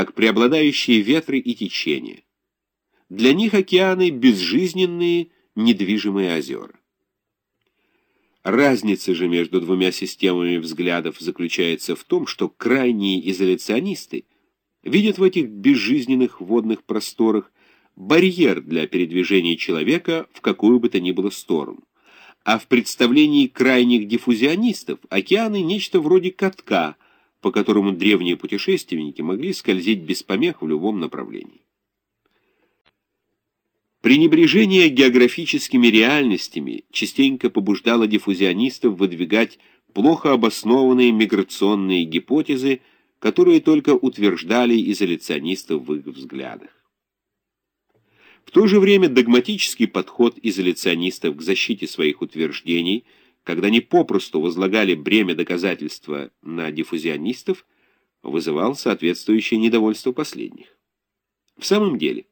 как преобладающие ветры и течения. Для них океаны — безжизненные, недвижимые озера. Разница же между двумя системами взглядов заключается в том, что крайние изоляционисты видят в этих безжизненных водных просторах барьер для передвижения человека в какую бы то ни было сторону. А в представлении крайних диффузионистов океаны — нечто вроде катка, по которому древние путешественники могли скользить без помех в любом направлении. Пренебрежение географическими реальностями частенько побуждало диффузионистов выдвигать плохо обоснованные миграционные гипотезы, которые только утверждали изоляционистов в их взглядах. В то же время догматический подход изоляционистов к защите своих утверждений, когда они попросту возлагали бремя доказательства на диффузионистов, вызывал соответствующее недовольство последних. В самом деле,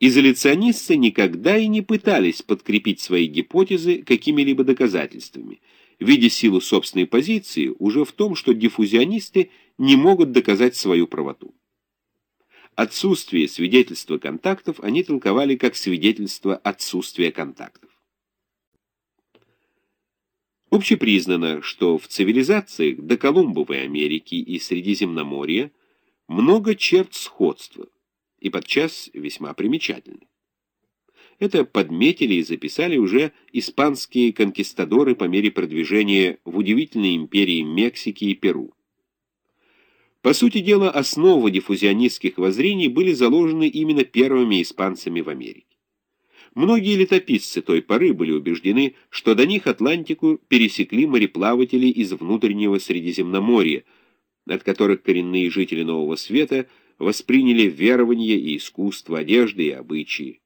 изоляционисты никогда и не пытались подкрепить свои гипотезы какими-либо доказательствами, видя силу собственной позиции уже в том, что диффузионисты не могут доказать свою правоту. Отсутствие свидетельства контактов они толковали как свидетельство отсутствия контактов. Общепризнано, что в цивилизациях до Колумбовой Америки и Средиземноморья много черт сходства, и подчас весьма примечательны. Это подметили и записали уже испанские конкистадоры по мере продвижения в удивительной империи Мексики и Перу. По сути дела, основы диффузионистских воззрений были заложены именно первыми испанцами в Америке. Многие летописцы той поры были убеждены, что до них Атлантику пересекли мореплаватели из внутреннего Средиземноморья, от которых коренные жители Нового Света восприняли верование и искусство, одежды и обычаи.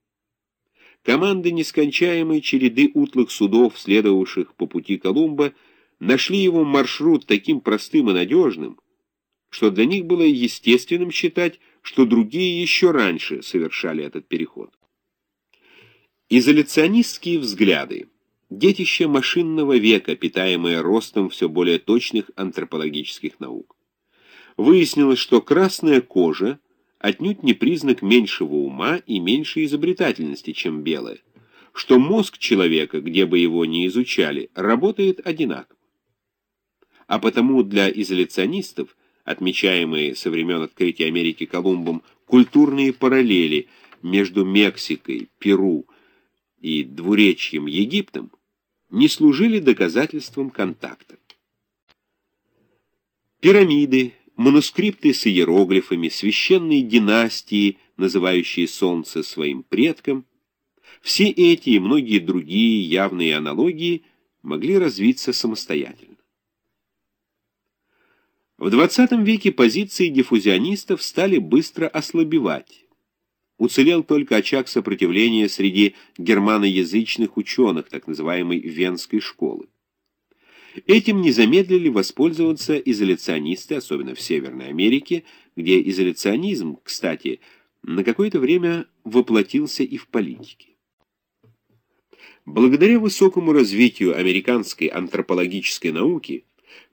Команды нескончаемой череды утлых судов, следовавших по пути Колумба, нашли его маршрут таким простым и надежным, что для них было естественным считать, что другие еще раньше совершали этот переход. Изоляционистские взгляды, детище машинного века, питаемое ростом все более точных антропологических наук. Выяснилось, что красная кожа отнюдь не признак меньшего ума и меньшей изобретательности, чем белая, что мозг человека, где бы его ни изучали, работает одинаково. А потому для изоляционистов отмечаемые со времен открытия Америки Колумбом культурные параллели между Мексикой, Перу и двуречьем Египтом, не служили доказательством контакта. Пирамиды, манускрипты с иероглифами, священные династии, называющие Солнце своим предком, все эти и многие другие явные аналогии могли развиться самостоятельно. В XX веке позиции диффузионистов стали быстро ослабевать. Уцелел только очаг сопротивления среди германоязычных ученых, так называемой Венской школы. Этим не замедлили воспользоваться изоляционисты, особенно в Северной Америке, где изоляционизм, кстати, на какое-то время воплотился и в политике. Благодаря высокому развитию американской антропологической науки,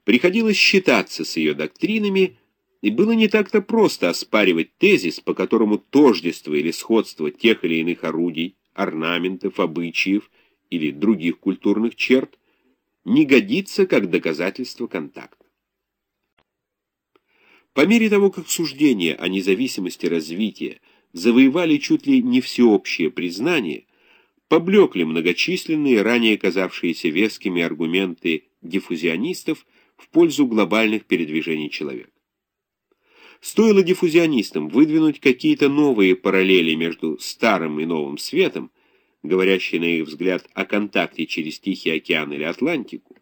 Приходилось считаться с ее доктринами, и было не так-то просто оспаривать тезис, по которому тождество или сходство тех или иных орудий, орнаментов, обычаев или других культурных черт не годится как доказательство контакта. По мере того, как суждения о независимости развития завоевали чуть ли не всеобщее признание, поблекли многочисленные, ранее казавшиеся вескими аргументы диффузионистов в пользу глобальных передвижений человека. Стоило диффузионистам выдвинуть какие-то новые параллели между старым и новым светом, говорящие, на их взгляд, о контакте через Тихий океан или Атлантику,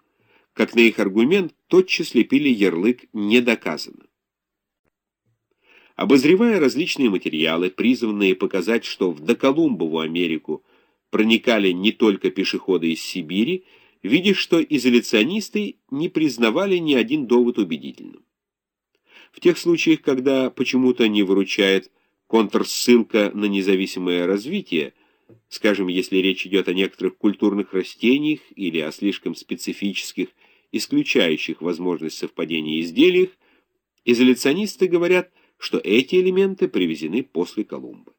как на их аргумент тотчас лепили ярлык «не доказано». Обозревая различные материалы, призванные показать, что в доколумбову Америку проникали не только пешеходы из Сибири, видя, что изоляционисты не признавали ни один довод убедительным. В тех случаях, когда почему-то не выручает контрссылка на независимое развитие, скажем, если речь идет о некоторых культурных растениях или о слишком специфических, исключающих возможность совпадения изделиях, изоляционисты говорят, что эти элементы привезены после Колумба.